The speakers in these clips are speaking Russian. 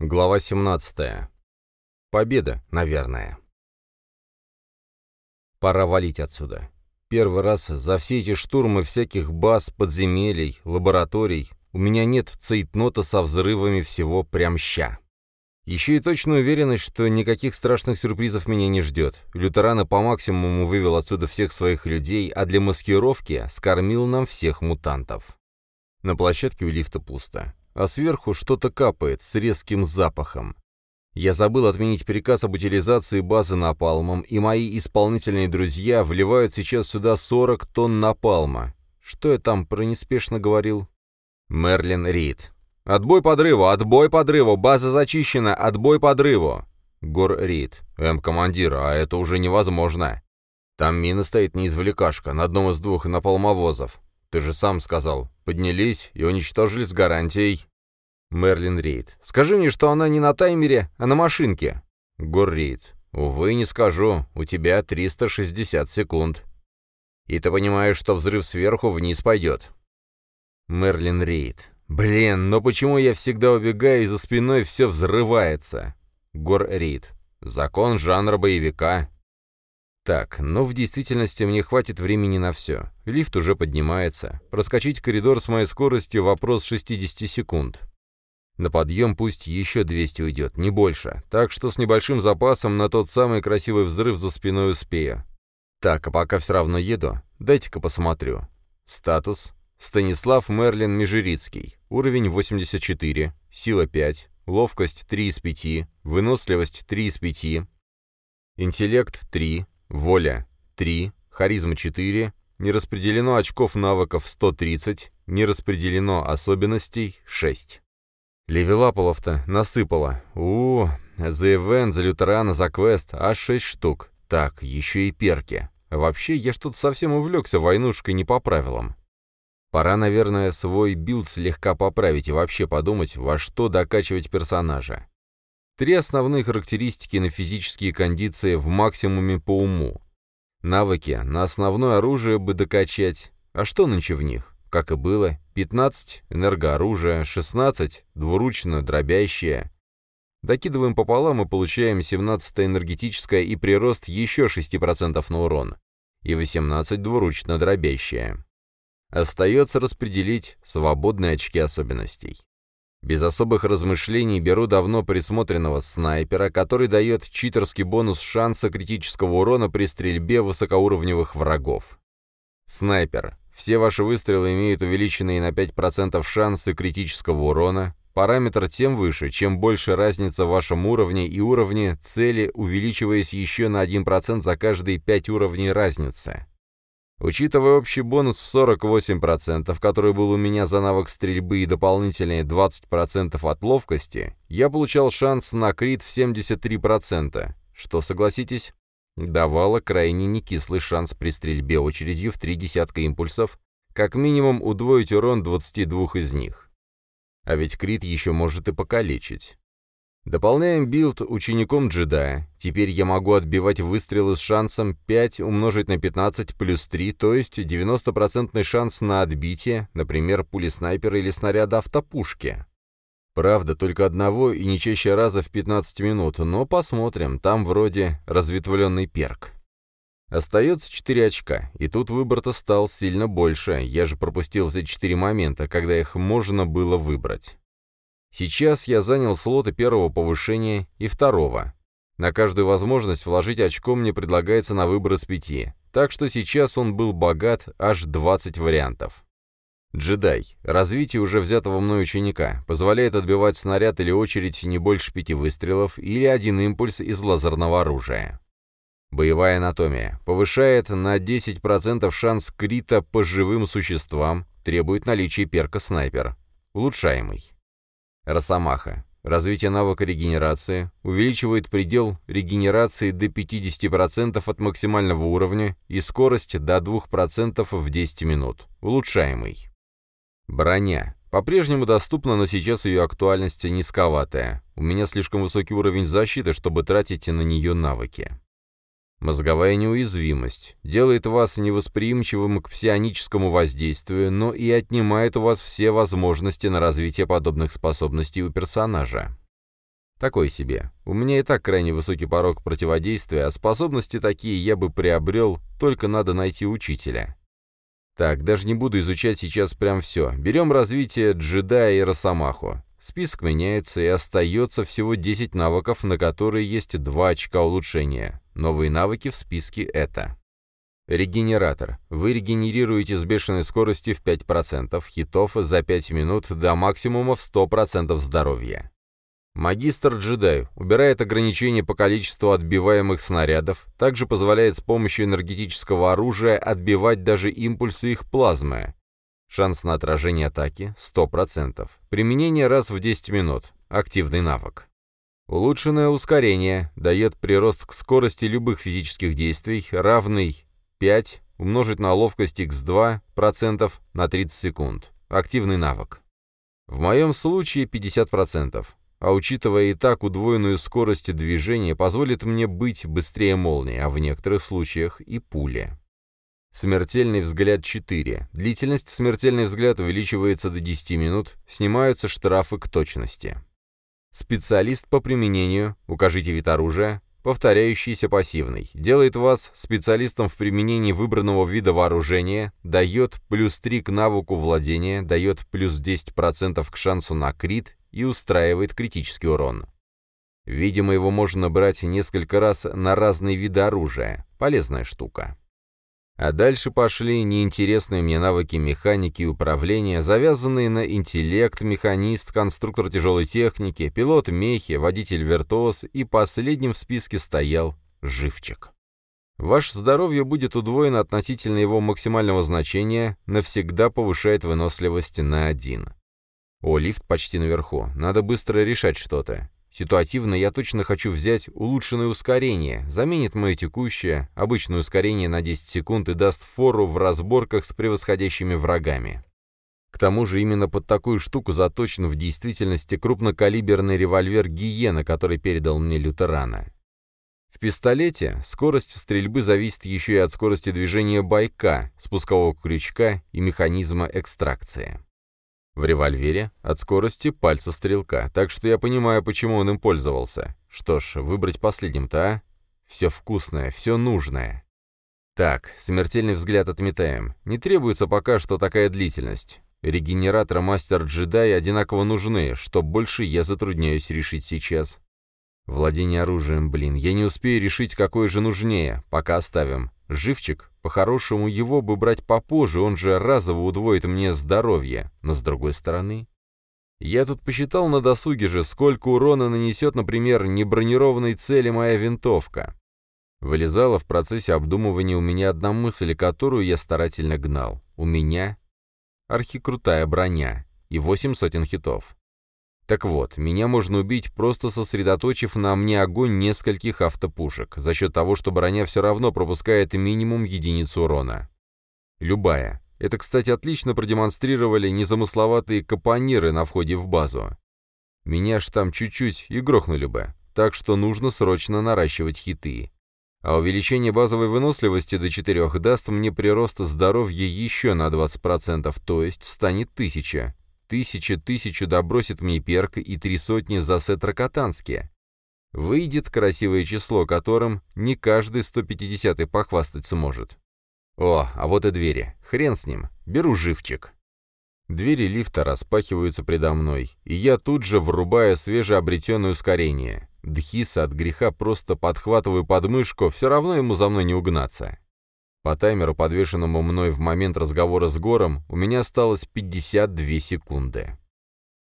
Глава 17. Победа, наверное. Пора валить отсюда. Первый раз за все эти штурмы всяких баз, подземелий, лабораторий у меня нет цейтнота со взрывами всего прям ща. Еще и точно уверенность, что никаких страшных сюрпризов меня не ждет. Лютерана по максимуму вывел отсюда всех своих людей, а для маскировки скормил нам всех мутантов. На площадке у лифта пусто а сверху что-то капает с резким запахом. Я забыл отменить приказ об утилизации базы напалмом, и мои исполнительные друзья вливают сейчас сюда 40 тонн напалма. Что я там про неспешно говорил? Мерлин Рид. «Отбой подрыву! Отбой подрыву! База зачищена! Отбой подрыву!» Гор Рид. «М, командир, а это уже невозможно. Там мина стоит неизвлекашка на одном из двух напалмовозов. Ты же сам сказал. Поднялись и уничтожили с гарантией. Мерлин Рейд. Скажи мне, что она не на таймере, а на машинке. Гор Рейд. Увы, не скажу. У тебя 360 секунд. И ты понимаешь, что взрыв сверху вниз пойдет. Мерлин Рейд. Блин, но почему я всегда убегаю, и за спиной все взрывается? Гор Рейд. Закон жанра боевика. Так, но в действительности мне хватит времени на все. Лифт уже поднимается. Проскочить коридор с моей скоростью — вопрос 60 секунд. На подъем пусть еще 200 уйдет, не больше. Так что с небольшим запасом на тот самый красивый взрыв за спиной успею. Так, а пока все равно еду, дайте-ка посмотрю. Статус. Станислав Мерлин Межерицкий. Уровень 84. Сила 5. Ловкость 3 из 5. Выносливость 3 из 5. Интеллект 3. Воля – 3, харизма – 4, не распределено очков навыков – 130, не распределено особенностей – 6. Левелапов-то насыпало. у за ивент, за лютерана, за квест аж 6 штук. Так, еще и перки. Вообще, я что-то совсем увлекся войнушкой не по правилам. Пора, наверное, свой билд слегка поправить и вообще подумать, во что докачивать персонажа. Три основные характеристики на физические кондиции в максимуме по уму. Навыки на основное оружие бы докачать. А что нынче в них? Как и было, 15 энергооружие, 16 двуручно дробящее. Докидываем пополам и получаем 17 энергетическое и прирост еще 6% на урон. И 18 двуручно дробящее. Остается распределить свободные очки особенностей. Без особых размышлений беру давно присмотренного снайпера, который дает читерский бонус шанса критического урона при стрельбе высокоуровневых врагов. Снайпер. Все ваши выстрелы имеют увеличенные на 5% шансы критического урона. Параметр тем выше, чем больше разница в вашем уровне и уровне цели, увеличиваясь еще на 1% за каждые 5 уровней разницы. Учитывая общий бонус в 48%, который был у меня за навык стрельбы и дополнительные 20% от ловкости, я получал шанс на крит в 73%, что, согласитесь, давало крайне некислый шанс при стрельбе очередью в три десятка импульсов, как минимум удвоить урон 22 из них. А ведь крит еще может и покалечить. Дополняем билд учеником джедая. Теперь я могу отбивать выстрелы с шансом 5 умножить на 15 плюс 3, то есть 90% шанс на отбитие, например, пули снайпера или снаряда автопушки. Правда, только одного и не чаще раза в 15 минут, но посмотрим, там вроде разветвленный перк. Остается 4 очка, и тут выбор-то стал сильно больше, я же пропустил все 4 момента, когда их можно было выбрать. Сейчас я занял слоты первого повышения и второго. На каждую возможность вложить очко мне предлагается на выбор из пяти, так что сейчас он был богат аж 20 вариантов. Джедай. Развитие уже взятого мной ученика. Позволяет отбивать снаряд или очередь не больше пяти выстрелов или один импульс из лазерного оружия. Боевая анатомия. Повышает на 10% шанс крита по живым существам, требует наличия перка снайпер. Улучшаемый. Росомаха. Развитие навыка регенерации. Увеличивает предел регенерации до 50% от максимального уровня и скорость до 2% в 10 минут. Улучшаемый. Броня. По-прежнему доступна, но сейчас ее актуальность низковатая. У меня слишком высокий уровень защиты, чтобы тратить на нее навыки. Мозговая неуязвимость делает вас невосприимчивым к псионическому воздействию, но и отнимает у вас все возможности на развитие подобных способностей у персонажа. Такой себе. У меня и так крайне высокий порог противодействия, а способности такие я бы приобрел, только надо найти учителя. Так, даже не буду изучать сейчас прям все. Берем развитие джедая и росомаху. Список меняется, и остается всего 10 навыков, на которые есть 2 очка улучшения. Новые навыки в списке это. Регенератор. Вы регенерируете с бешеной скоростью в 5% хитов за 5 минут до максимума в 100% здоровья. Магистр-джедай убирает ограничения по количеству отбиваемых снарядов, также позволяет с помощью энергетического оружия отбивать даже импульсы их плазмы. Шанс на отражение атаки 100%. Применение раз в 10 минут. Активный навык. Улучшенное ускорение дает прирост к скорости любых физических действий, равный 5 умножить на ловкость x2% процентов на 30 секунд. Активный навык. В моем случае 50%, а учитывая и так удвоенную скорость движения, позволит мне быть быстрее молнии, а в некоторых случаях и пули. Смертельный взгляд 4. Длительность смертельный взгляд увеличивается до 10 минут, снимаются штрафы к точности. Специалист по применению, укажите вид оружия, повторяющийся пассивный, делает вас специалистом в применении выбранного вида вооружения, дает плюс 3 к навыку владения, дает плюс 10% к шансу на крит и устраивает критический урон. Видимо, его можно брать несколько раз на разные виды оружия. Полезная штука. А дальше пошли неинтересные мне навыки механики и управления, завязанные на интеллект, механист, конструктор тяжелой техники, пилот мехи, водитель-виртуоз, и последним в списке стоял живчик. Ваше здоровье будет удвоено относительно его максимального значения, навсегда повышает выносливость на один. О, лифт почти наверху, надо быстро решать что-то. Ситуативно я точно хочу взять улучшенное ускорение, заменит мое текущее, обычное ускорение на 10 секунд и даст фору в разборках с превосходящими врагами. К тому же именно под такую штуку заточен в действительности крупнокалиберный револьвер «Гиена», который передал мне Лютерана. В пистолете скорость стрельбы зависит еще и от скорости движения байка, спускового крючка и механизма экстракции. В револьвере от скорости пальца стрелка, так что я понимаю, почему он им пользовался. Что ж, выбрать последним-то, а? Все вкусное, все нужное. Так, смертельный взгляд отметаем. Не требуется пока что такая длительность. Регенератор мастер-джедай одинаково нужны, что больше я затрудняюсь решить сейчас. Владение оружием, блин, я не успею решить, какое же нужнее, пока оставим. Живчик, по-хорошему, его бы брать попозже, он же разово удвоит мне здоровье. Но с другой стороны... Я тут посчитал на досуге же, сколько урона нанесет, например, небронированной цели моя винтовка. Вылезала в процессе обдумывания у меня одна мысль, которую я старательно гнал. У меня архикрутая броня и восемь сотен хитов. Так вот, меня можно убить, просто сосредоточив на мне огонь нескольких автопушек, за счет того, что броня все равно пропускает минимум единицу урона. Любая. Это, кстати, отлично продемонстрировали незамысловатые капониры на входе в базу. Меня ж там чуть-чуть и грохнули бы, так что нужно срочно наращивать хиты. А увеличение базовой выносливости до 4 даст мне прирост здоровья еще на 20%, то есть станет 1000, Тысяча тысячу добросит мне перк и три сотни за сет ракотанские. Выйдет красивое число, которым не каждый 150-й похвастать сможет. О, а вот и двери. Хрен с ним. Беру живчик. Двери лифта распахиваются предо мной, и я тут же врубаю свежеобретенное ускорение. Дхиса от греха просто подхватываю подмышку, все равно ему за мной не угнаться. По таймеру, подвешенному мной в момент разговора с Гором, у меня осталось 52 секунды.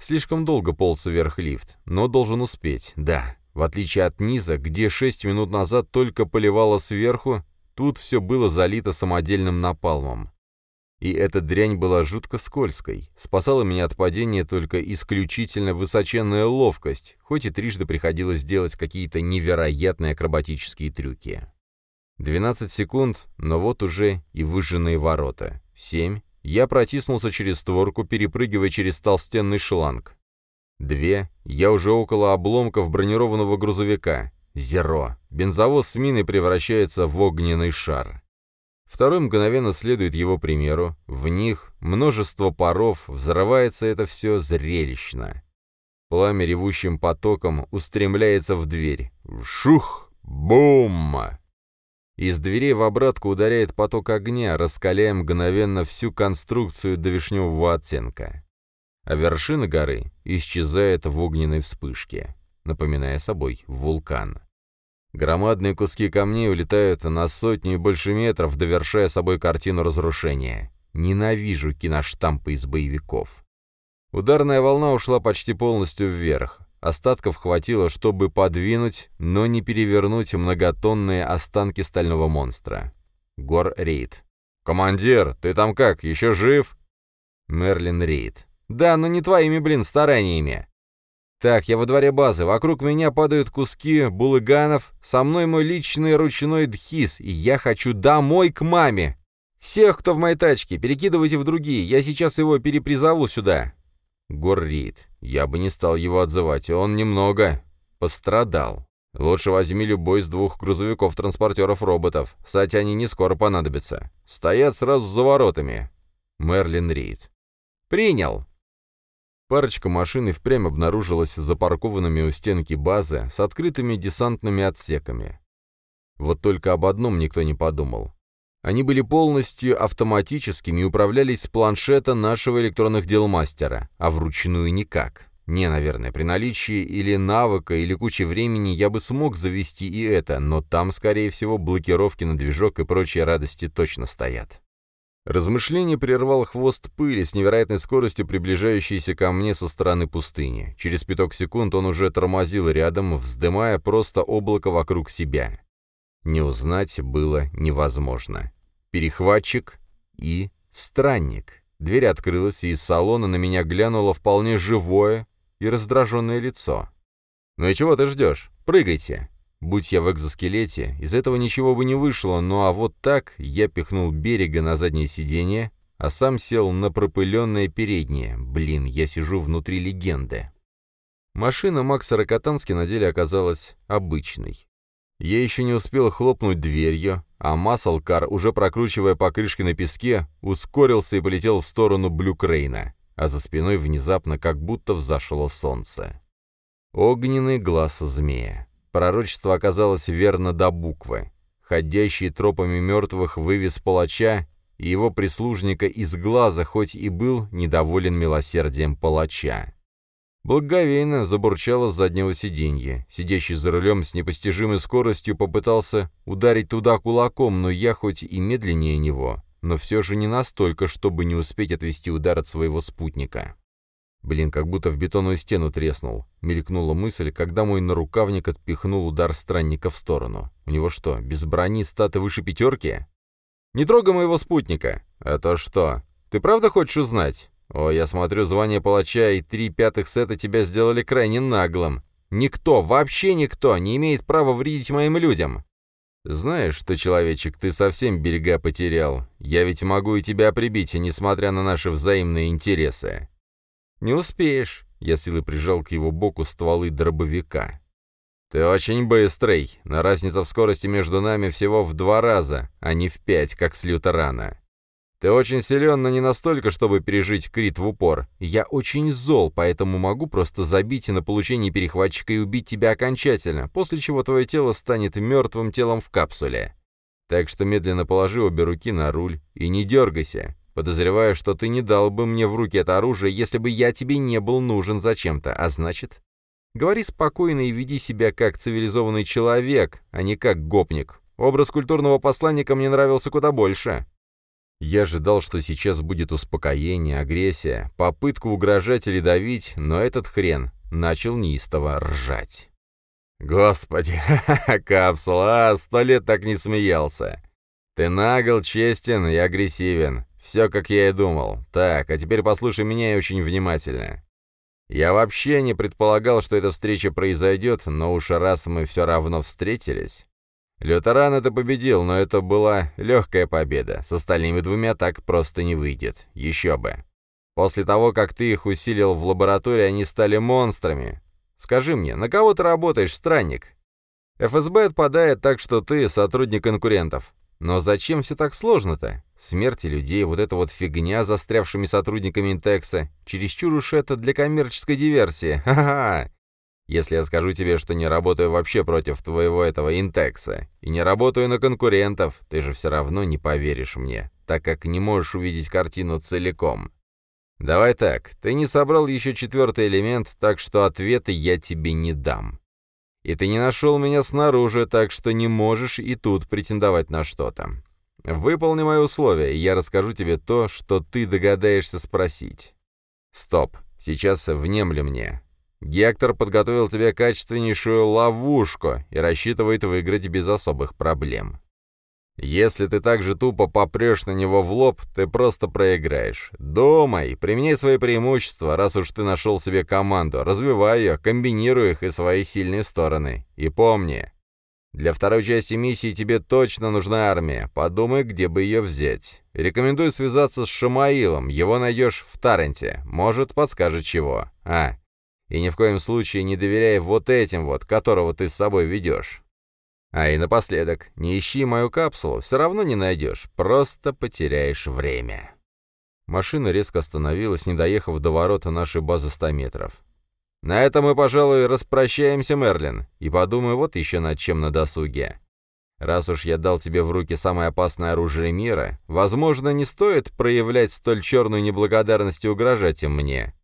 Слишком долго полз вверх лифт, но должен успеть, да. В отличие от низа, где 6 минут назад только поливало сверху, тут все было залито самодельным напалмом. И эта дрянь была жутко скользкой. Спасала меня от падения только исключительно высоченная ловкость, хоть и трижды приходилось делать какие-то невероятные акробатические трюки. 12 секунд, но вот уже и выжженные ворота. 7. Я протиснулся через створку, перепрыгивая через толстенный шланг. Две. Я уже около обломков бронированного грузовика. Зеро. Бензовоз с миной превращается в огненный шар. Второй мгновенно следует его примеру. В них множество паров, взрывается это все зрелищно. Пламя ревущим потоком устремляется в дверь. Шух! Бум! Из дверей в обратку ударяет поток огня, раскаляя мгновенно всю конструкцию до вишневого оттенка. А вершина горы исчезает в огненной вспышке, напоминая собой вулкан. Громадные куски камней улетают на сотню и больше метров, довершая собой картину разрушения. Ненавижу киноштампы из боевиков. Ударная волна ушла почти полностью вверх. Остатков хватило, чтобы подвинуть, но не перевернуть многотонные останки стального монстра. Гор Рейд. «Командир, ты там как, еще жив?» Мерлин Рейд. «Да, но не твоими, блин, стараниями. Так, я во дворе базы, вокруг меня падают куски булыганов, со мной мой личный ручной дхис, и я хочу домой к маме. Всех, кто в моей тачке, перекидывайте в другие, я сейчас его перепризову сюда. Горрит. Я бы не стал его отзывать, он немного пострадал. Лучше возьми любой из двух грузовиков-транспортеров-роботов. Кстати, они не скоро понадобятся. Стоят сразу за воротами. Мерлин Рид. Принял. Парочка машин и впрямь обнаружилась запаркованными у стенки базы с открытыми десантными отсеками. Вот только об одном никто не подумал. Они были полностью автоматическими и управлялись с планшета нашего электронных дел мастера, а вручную никак. Не, наверное, при наличии или навыка, или кучи времени я бы смог завести и это, но там, скорее всего, блокировки на движок и прочие радости точно стоят. Размышление прервал хвост пыли с невероятной скоростью, приближающейся ко мне со стороны пустыни. Через пяток секунд он уже тормозил рядом, вздымая просто облако вокруг себя. Не узнать было невозможно. Перехватчик и странник. Дверь открылась, и из салона на меня глянуло вполне живое и раздраженное лицо. «Ну и чего ты ждешь? Прыгайте!» Будь я в экзоскелете, из этого ничего бы не вышло, ну а вот так я пихнул берега на заднее сиденье, а сам сел на пропыленное переднее. Блин, я сижу внутри легенды. Машина Макса Рокотански на деле оказалась обычной. Я еще не успел хлопнуть дверью, а Маслкар, уже прокручивая покрышки на песке, ускорился и полетел в сторону Блюкрейна, а за спиной внезапно как будто взошло солнце. Огненный глаз змея. Пророчество оказалось верно до буквы. Ходящий тропами мертвых вывез палача, и его прислужника из глаза, хоть и был недоволен милосердием палача. Благовейно забурчало с заднего сиденья. Сидящий за рулем с непостижимой скоростью попытался ударить туда кулаком, но я хоть и медленнее него, но все же не настолько, чтобы не успеть отвести удар от своего спутника. Блин, как будто в бетонную стену треснул. Мелькнула мысль, когда мой нарукавник отпихнул удар странника в сторону. У него что, без брони статы выше пятерки? «Не трогай моего спутника!» «А то что? Ты правда хочешь узнать?» «О, я смотрю, звание палача и три пятых сета тебя сделали крайне наглым. Никто, вообще никто, не имеет права вредить моим людям». «Знаешь что, человечек, ты совсем берега потерял. Я ведь могу и тебя прибить, несмотря на наши взаимные интересы». «Не успеешь», — я силой прижал к его боку стволы дробовика. «Ты очень быстрый, но разница в скорости между нами всего в два раза, а не в пять, как с лютерана. Ты очень силен, но не настолько, чтобы пережить крит в упор. Я очень зол, поэтому могу просто забить на получение перехватчика и убить тебя окончательно, после чего твое тело станет мертвым телом в капсуле. Так что медленно положи обе руки на руль и не дергайся. Подозреваю, что ты не дал бы мне в руки это оружие, если бы я тебе не был нужен зачем-то, а значит... Говори спокойно и веди себя как цивилизованный человек, а не как гопник. Образ культурного посланника мне нравился куда больше. Я ожидал, что сейчас будет успокоение, агрессия, попытка угрожать или давить, но этот хрен начал неистово ржать. «Господи, капсула, а, сто лет так не смеялся. Ты нагл, честен и агрессивен. Все, как я и думал. Так, а теперь послушай меня и очень внимательно. Я вообще не предполагал, что эта встреча произойдет, но уж раз мы все равно встретились, Лютеран это победил, но это была легкая победа. С остальными двумя так просто не выйдет. Еще бы. После того, как ты их усилил в лаборатории, они стали монстрами. Скажи мне, на кого ты работаешь, странник? ФСБ отпадает так, что ты сотрудник конкурентов. Но зачем все так сложно-то? Смерти людей, вот эта вот фигня с застрявшими сотрудниками Интекса. Чересчур уж это для коммерческой диверсии. Ха-ха! Если я скажу тебе, что не работаю вообще против твоего этого Интекса, и не работаю на конкурентов, ты же все равно не поверишь мне, так как не можешь увидеть картину целиком. Давай так, ты не собрал еще четвертый элемент, так что ответы я тебе не дам. И ты не нашел меня снаружи, так что не можешь и тут претендовать на что-то. Выполни мои условия, и я расскажу тебе то, что ты догадаешься спросить. Стоп, сейчас внемли мне. Гектор подготовил тебе качественнейшую ловушку и рассчитывает выиграть без особых проблем. Если ты так же тупо попрешь на него в лоб, ты просто проиграешь. Думай, применяй свои преимущества, раз уж ты нашел себе команду, развивай ее, комбинируй их и свои сильные стороны. И помни, для второй части миссии тебе точно нужна армия. Подумай, где бы ее взять. Рекомендую связаться с Шамаилом, его найдешь в Таренте. Может, подскажет чего. А, и ни в коем случае не доверяй вот этим вот, которого ты с собой ведешь. А и напоследок, не ищи мою капсулу, все равно не найдешь, просто потеряешь время. Машина резко остановилась, не доехав до ворота нашей базы 100 метров. «На этом мы, пожалуй, распрощаемся, Мерлин, и подумай вот еще над чем на досуге. Раз уж я дал тебе в руки самое опасное оружие мира, возможно, не стоит проявлять столь черную неблагодарность и угрожать им мне.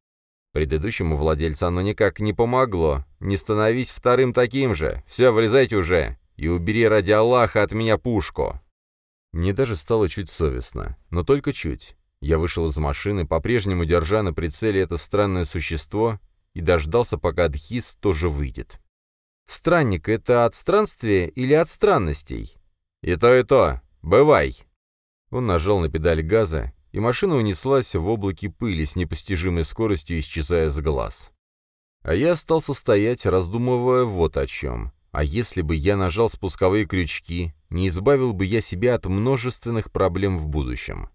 Предыдущему владельцу оно никак не помогло. Не становись вторым таким же. Все, вылезайте уже. И убери ради Аллаха от меня пушку. Мне даже стало чуть совестно. Но только чуть. Я вышел из машины, по-прежнему держа на прицеле это странное существо, и дождался, пока Дхис тоже выйдет. «Странник — это от странствия или от странностей?» «И то, и то. Бывай!» Он нажал на педаль газа, и машина унеслась в облаке пыли с непостижимой скоростью, исчезая с глаз. А я остался стоять, раздумывая вот о чем. А если бы я нажал спусковые крючки, не избавил бы я себя от множественных проблем в будущем?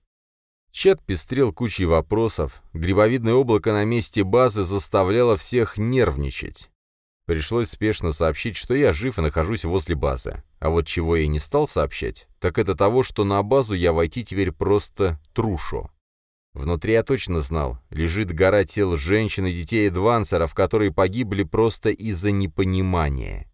Чат пестрел кучей вопросов, грибовидное облако на месте базы заставляло всех нервничать. Пришлось спешно сообщить, что я жив и нахожусь возле базы. А вот чего я не стал сообщать, так это того, что на базу я войти теперь просто трушу. Внутри я точно знал, лежит гора тел женщин и детей Эдвансеров, которые погибли просто из-за непонимания.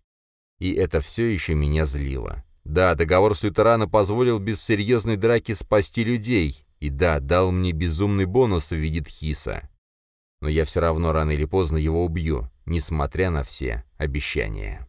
И это все еще меня злило. Да, договор с Лютерана позволил без серьезной драки спасти людей, и да, дал мне безумный бонус в виде Тхиса. Но я все равно рано или поздно его убью, несмотря на все обещания.